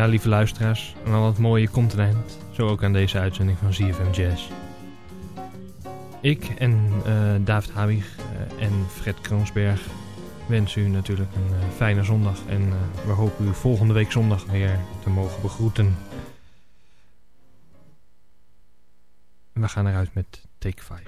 Ja, lieve luisteraars, aan al het mooie continent. Zo ook aan deze uitzending van ZFM Jazz. Ik en uh, David Habig uh, en Fred Kroonsberg wensen u natuurlijk een uh, fijne zondag. En we hopen u volgende week zondag weer te mogen begroeten. We gaan eruit met Take 5.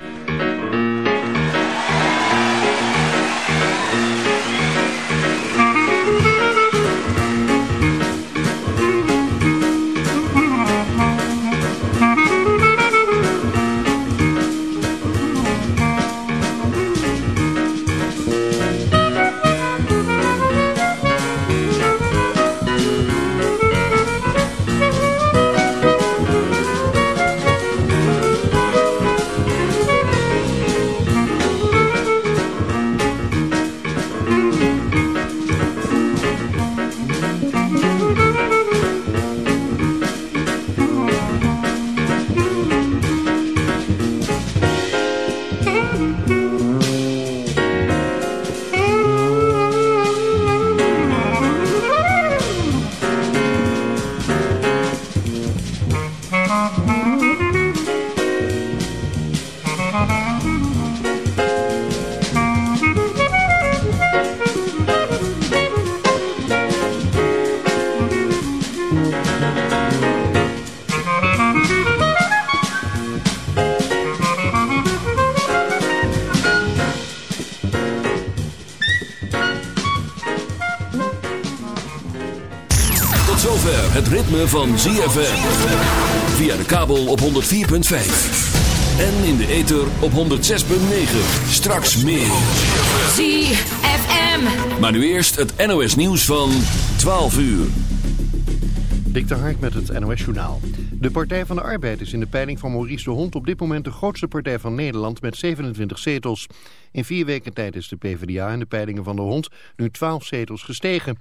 Van ZFM. Via de kabel op 104.5. En in de ether op 106.9. Straks meer. ZFM. Maar nu eerst het NOS nieuws van 12 uur. Dik de Hark met het NOS journaal. De Partij van de Arbeid is in de peiling van Maurice de Hond op dit moment de grootste partij van Nederland met 27 zetels. In vier weken tijd is de PvdA in de peilingen van de Hond nu 12 zetels gestegen.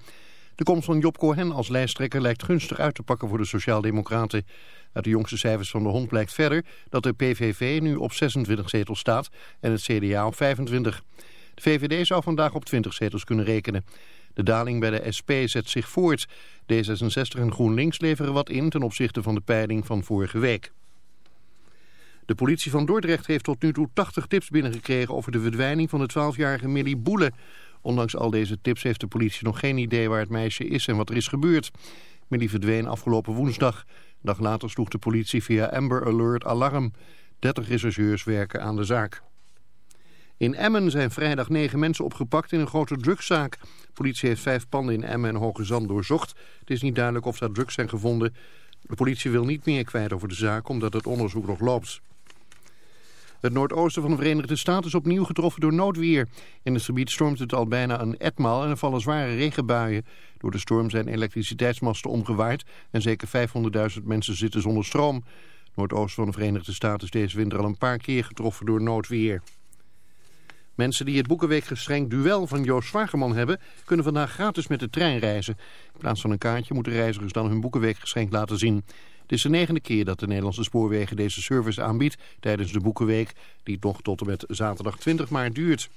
De komst van Job Cohen als lijsttrekker lijkt gunstig uit te pakken voor de Sociaaldemocraten. Uit de jongste cijfers van de Hond blijkt verder dat de PVV nu op 26 zetels staat en het CDA op 25. De VVD zou vandaag op 20 zetels kunnen rekenen. De daling bij de SP zet zich voort. D66 en GroenLinks leveren wat in ten opzichte van de peiling van vorige week. De politie van Dordrecht heeft tot nu toe 80 tips binnengekregen over de verdwijning van de 12-jarige Millie Boele. Ondanks al deze tips heeft de politie nog geen idee waar het meisje is en wat er is gebeurd. Millie verdween afgelopen woensdag. Een dag later sloeg de politie via Amber Alert alarm. 30 rechercheurs werken aan de zaak. In Emmen zijn vrijdag negen mensen opgepakt in een grote drugszaak. De politie heeft vijf panden in Emmen en Hoge Zand doorzocht. Het is niet duidelijk of daar drugs zijn gevonden. De politie wil niet meer kwijt over de zaak omdat het onderzoek nog loopt. Het noordoosten van de Verenigde Staten is opnieuw getroffen door noodweer. In het gebied stormt het al bijna een etmaal en er vallen zware regenbuien. Door de storm zijn elektriciteitsmasten omgewaaid en zeker 500.000 mensen zitten zonder stroom. Noordoosten van de Verenigde Staten is deze winter al een paar keer getroffen door noodweer. Mensen die het Boekenweekgeschenk Duel van Joost Zwageman hebben... kunnen vandaag gratis met de trein reizen. In plaats van een kaartje moeten reizigers dan hun Boekenweekgeschenk laten zien. Het is de negende keer dat de Nederlandse spoorwegen deze service aanbiedt tijdens de Boekenweek, die nog tot en met zaterdag 20 maart duurt.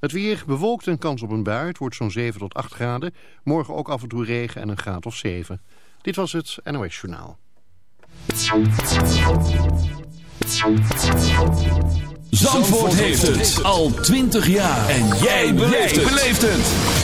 Het weer bewolkt en kans op een bui. Het wordt zo'n 7 tot 8 graden. Morgen ook af en toe regen en een graad of 7. Dit was het NOS Journaal. Zandvoort heeft het al 20 jaar. En jij beleeft het.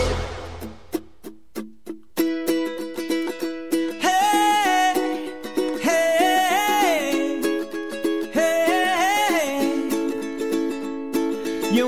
You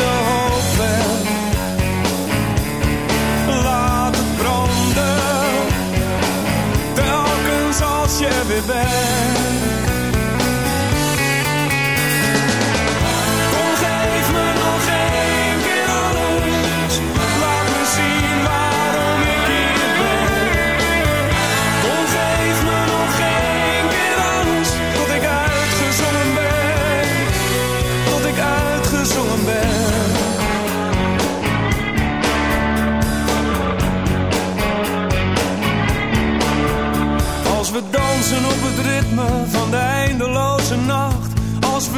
als je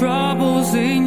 trouble's in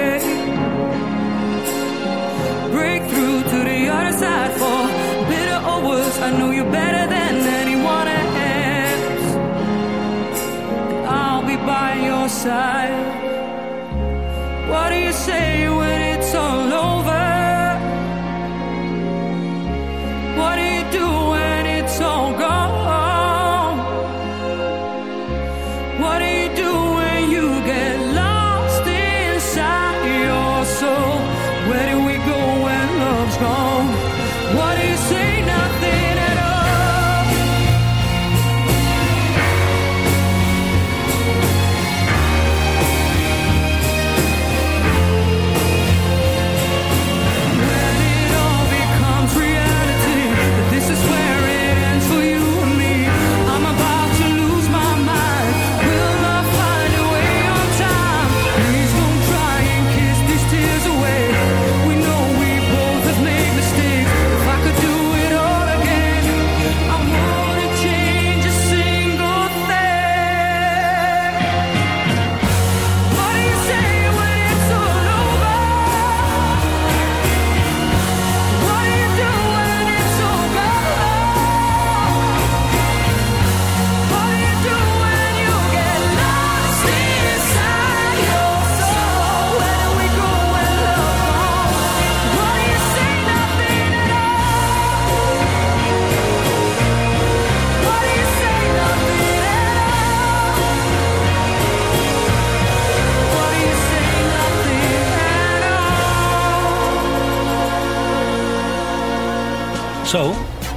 Zo,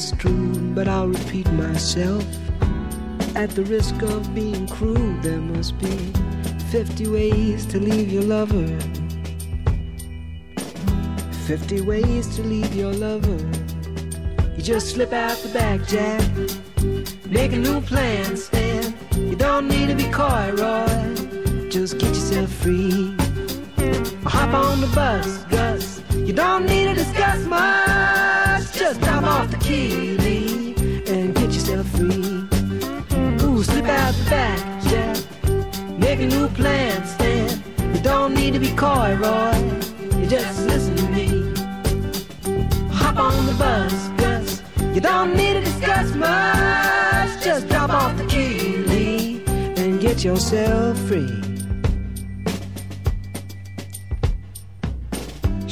misconstrued, but I'll repeat myself. At the risk of being crude, there must be 50 ways to leave your lover. 50 ways to leave your lover. You just slip out the back, Jack. Make a new plan, Stan. You don't need to be coy, Roy. Just get yourself free. hop on the bus, Gus. You don't need to discuss much. And get yourself free slip out the back. Make a new plan, Stan. You don't need to be coy, Roy. You just listen to me. Hop on the bus, Gus. You don't need to discuss much. Just drop off the and get yourself free.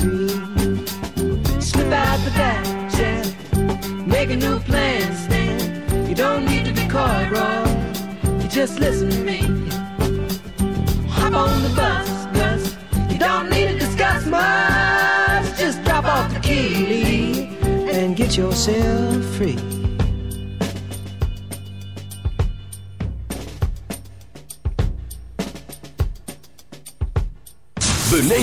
free. Slip out the back, Jack. Make a new plan, Stan. You don't need to be coy, Roy. You just listen to me. Hop on the bus. You don't need to discuss much. Just drop off the key and get yourself free.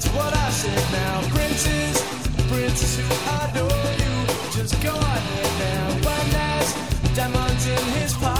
that's what I said now. Princess, princess who adore you, just go ahead now. When there's diamonds in his pocket.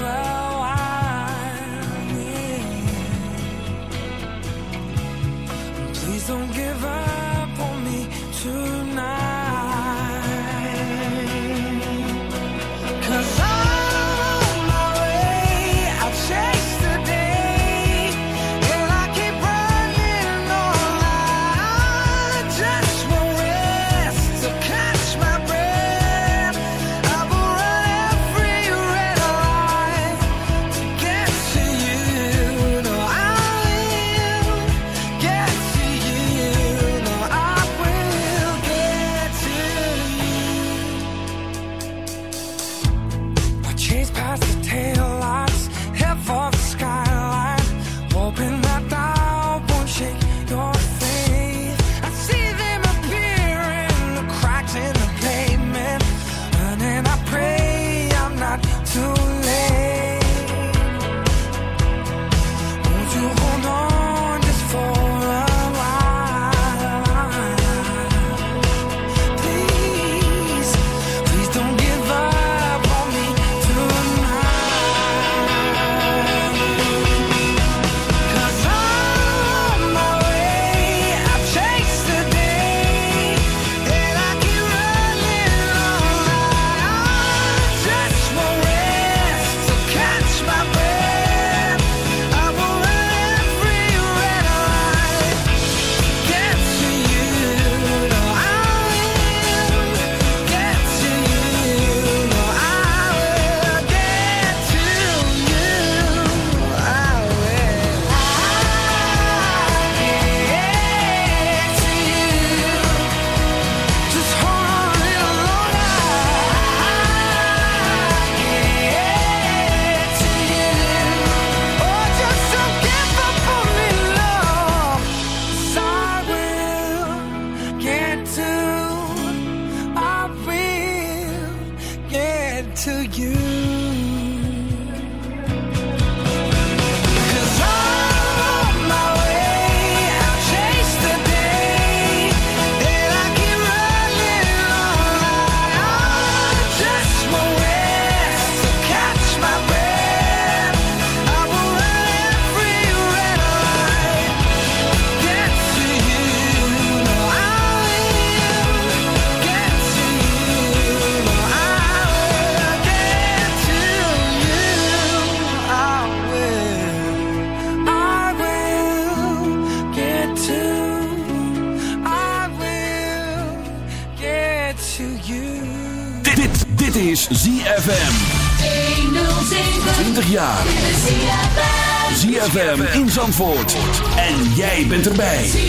En jij bent erbij.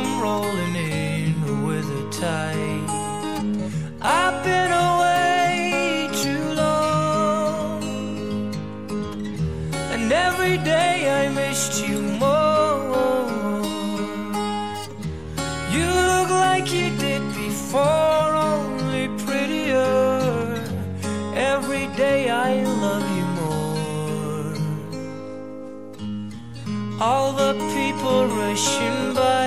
Come rolling in with a tide. I've been away too long, and every day I missed you more. You look like you did before only prettier. Every day I love you more. All the people rushing by,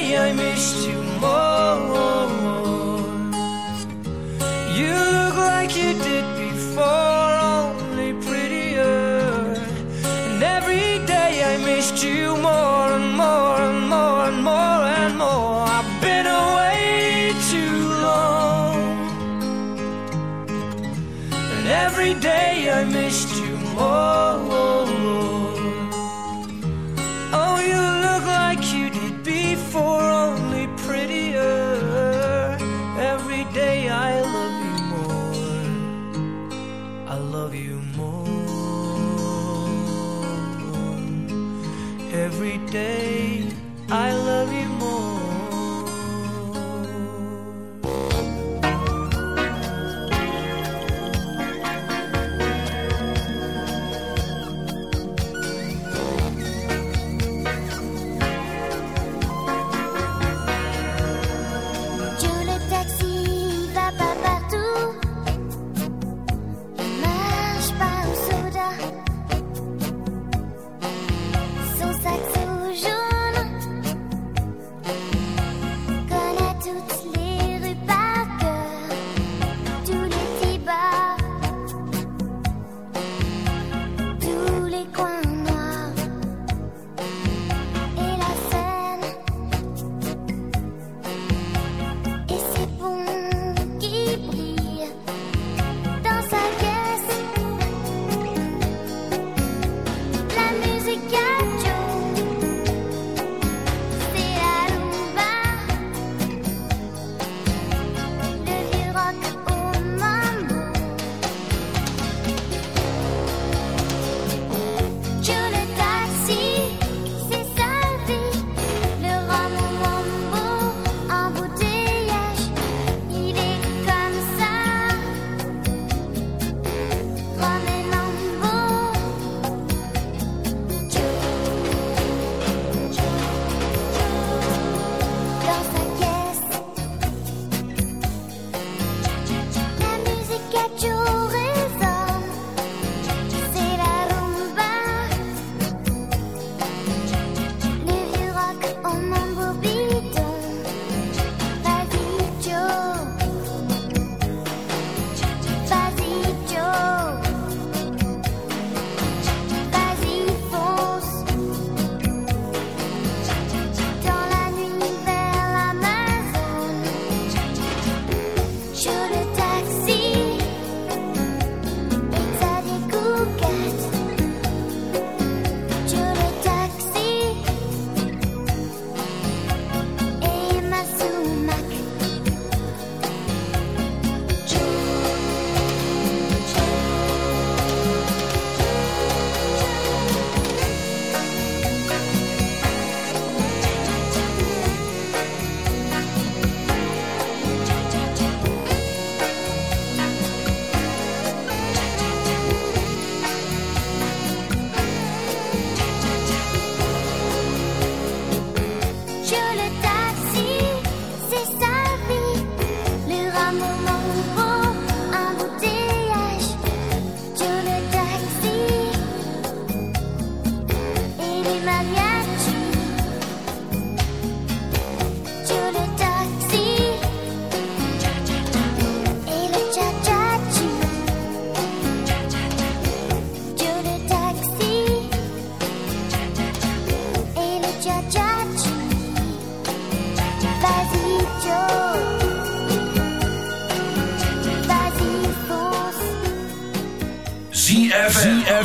day I missed you more. You look like you did before, only prettier. And every day I missed you more.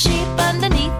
sheep underneath.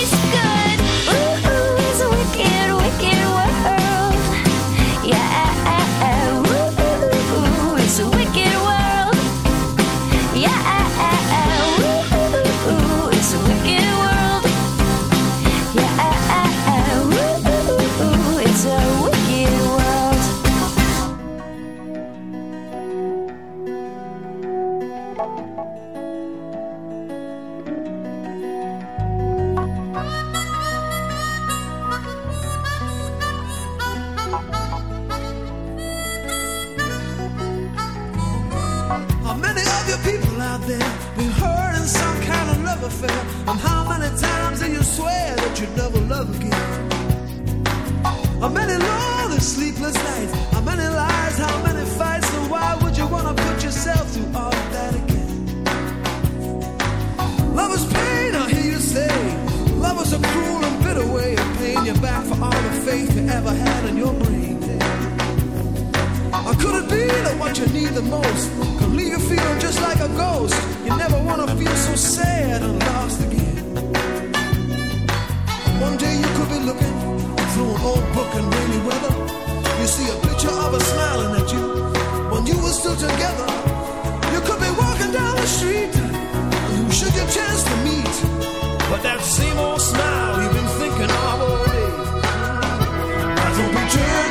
You're the one you need the most. Can leave you feeling just like a ghost. You never wanna feel so sad and lost again. One day you could be looking through an old book in rainy weather. You see a picture of us smiling at you when you were still together. You could be walking down the street. and Who should you chance to meet? But that same old smile you've been thinking of all day. I don't return.